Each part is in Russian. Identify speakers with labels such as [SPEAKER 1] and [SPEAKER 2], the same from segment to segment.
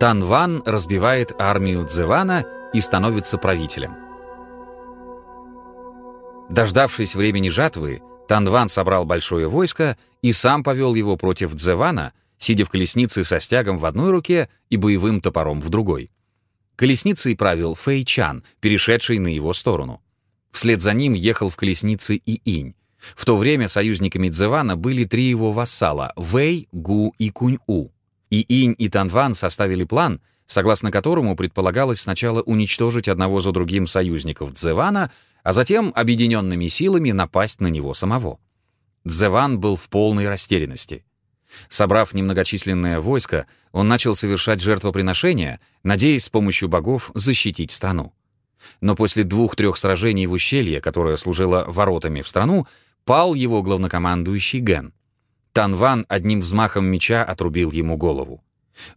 [SPEAKER 1] Танван разбивает армию Дзевана и становится правителем. Дождавшись времени жатвы, Танван собрал большое войско и сам повел его против Дзевана, сидя в колеснице со стягом в одной руке и боевым топором в другой. Колесницей правил Фэй Чан, перешедший на его сторону. Вслед за ним ехал в колеснице и Инь. В то время союзниками Дзевана были три его вассала — Вэй, Гу и Кунь-У. И Инь и Танван составили план, согласно которому предполагалось сначала уничтожить одного за другим союзников Дзевана, а затем объединенными силами напасть на него самого. Дзеван был в полной растерянности. Собрав немногочисленное войско, он начал совершать жертвоприношения, надеясь с помощью богов защитить страну. Но после двух-трех сражений в ущелье, которое служило воротами в страну, пал его главнокомандующий Ген. Танван одним взмахом меча отрубил ему голову.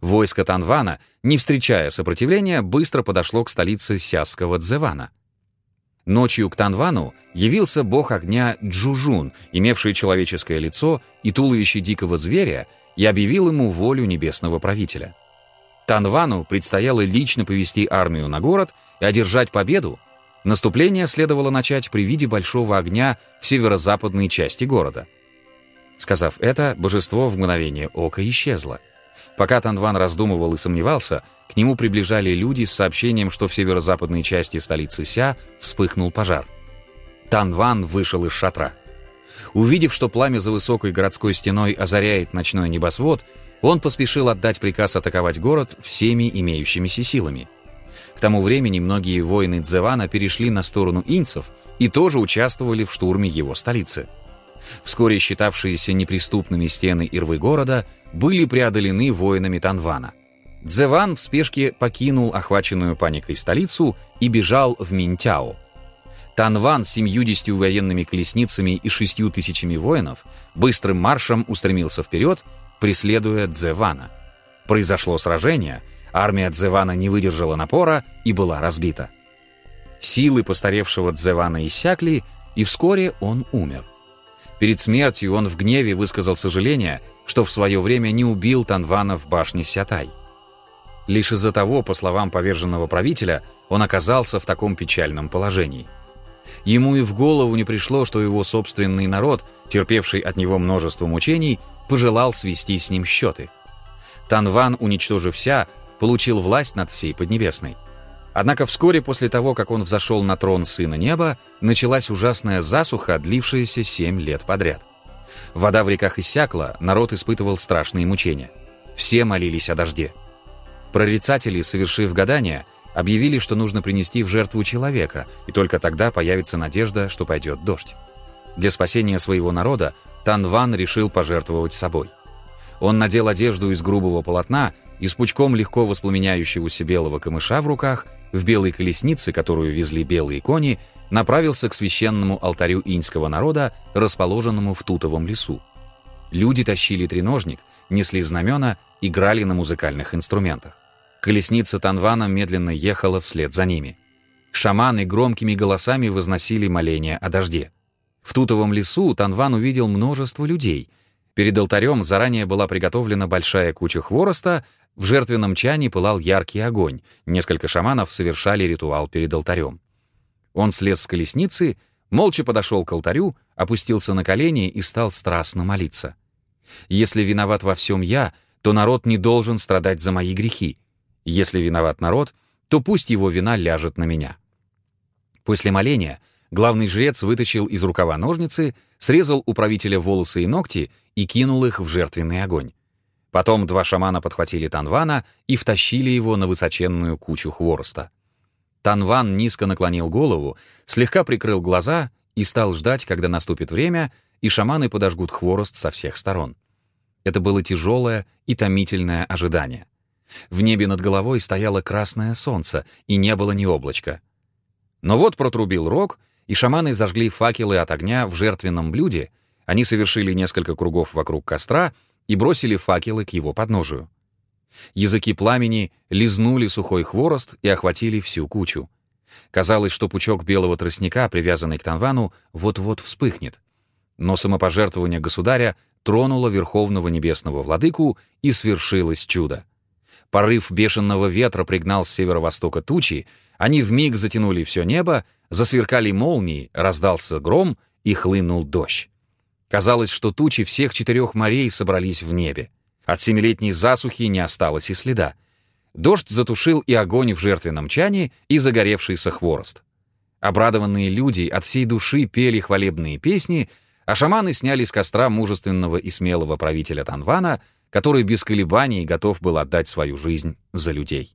[SPEAKER 1] Войско Танвана, не встречая сопротивления, быстро подошло к столице Сяского Дзевана. Ночью к Танвану явился бог огня Джужун, имевший человеческое лицо и туловище дикого зверя, и объявил ему волю небесного правителя. Танвану предстояло лично повести армию на город и одержать победу. Наступление следовало начать при виде большого огня в северо-западной части города — Сказав это, божество в мгновение ока исчезло. Пока Танван раздумывал и сомневался, к нему приближали люди с сообщением, что в северо-западной части столицы Ся вспыхнул пожар. Танван вышел из шатра. Увидев, что пламя за высокой городской стеной озаряет ночной небосвод, он поспешил отдать приказ атаковать город всеми имеющимися силами. К тому времени многие воины Дзевана перешли на сторону инцев и тоже участвовали в штурме его столицы. Вскоре считавшиеся неприступными стены Ирвы города были преодолены воинами Танвана. Дзеван в спешке покинул охваченную паникой столицу и бежал в Минтяо. Танван с семьюдесятью военными колесницами и шестью тысячами воинов быстрым маршем устремился вперед, преследуя Дзевана. Произошло сражение, армия Дзевана не выдержала напора и была разбита. Силы постаревшего Дзевана иссякли, и вскоре он умер. Перед смертью он в гневе высказал сожаление, что в свое время не убил Танвана в башне Сятай. Лишь из-за того, по словам поверженного правителя, он оказался в таком печальном положении. Ему и в голову не пришло, что его собственный народ, терпевший от него множество мучений, пожелал свести с ним счеты. Танван, уничтожив вся, получил власть над всей Поднебесной. Однако вскоре после того, как он взошел на трон Сына Неба, началась ужасная засуха, длившаяся семь лет подряд. Вода в реках иссякла, народ испытывал страшные мучения. Все молились о дожде. Прорицатели, совершив гадания, объявили, что нужно принести в жертву человека, и только тогда появится надежда, что пойдет дождь. Для спасения своего народа Танван решил пожертвовать собой. Он надел одежду из грубого полотна и с пучком легко воспламеняющегося белого камыша в руках в белой колеснице, которую везли белые кони, направился к священному алтарю иньского народа, расположенному в Тутовом лесу. Люди тащили треножник, несли знамена, играли на музыкальных инструментах. Колесница Танвана медленно ехала вслед за ними. Шаманы громкими голосами возносили моления о дожде. В Тутовом лесу Танван увидел множество людей. Перед алтарем заранее была приготовлена большая куча хвороста, в жертвенном чане пылал яркий огонь, несколько шаманов совершали ритуал перед алтарем. Он слез с колесницы, молча подошел к алтарю, опустился на колени и стал страстно молиться. «Если виноват во всем я, то народ не должен страдать за мои грехи. Если виноват народ, то пусть его вина ляжет на меня». После моления главный жрец вытащил из рукава ножницы, срезал у правителя волосы и ногти и кинул их в жертвенный огонь. Потом два шамана подхватили Танвана и втащили его на высоченную кучу хвороста. Танван низко наклонил голову, слегка прикрыл глаза и стал ждать, когда наступит время, и шаманы подожгут хворост со всех сторон. Это было тяжелое и томительное ожидание. В небе над головой стояло красное солнце, и не было ни облачка. Но вот протрубил рог, и шаманы зажгли факелы от огня в жертвенном блюде, они совершили несколько кругов вокруг костра и бросили факелы к его подножию. Языки пламени лизнули сухой хворост и охватили всю кучу. Казалось, что пучок белого тростника, привязанный к Танвану, вот-вот вспыхнет. Но самопожертвование государя тронуло Верховного Небесного Владыку, и свершилось чудо. Порыв бешеного ветра пригнал с северо-востока тучи, они вмиг затянули все небо, засверкали молнии, раздался гром и хлынул дождь. Казалось, что тучи всех четырех морей собрались в небе. От семилетней засухи не осталось и следа. Дождь затушил и огонь в жертвенном чане, и загоревшийся хворост. Обрадованные люди от всей души пели хвалебные песни, а шаманы сняли с костра мужественного и смелого правителя Танвана, который без колебаний готов был отдать свою жизнь за людей.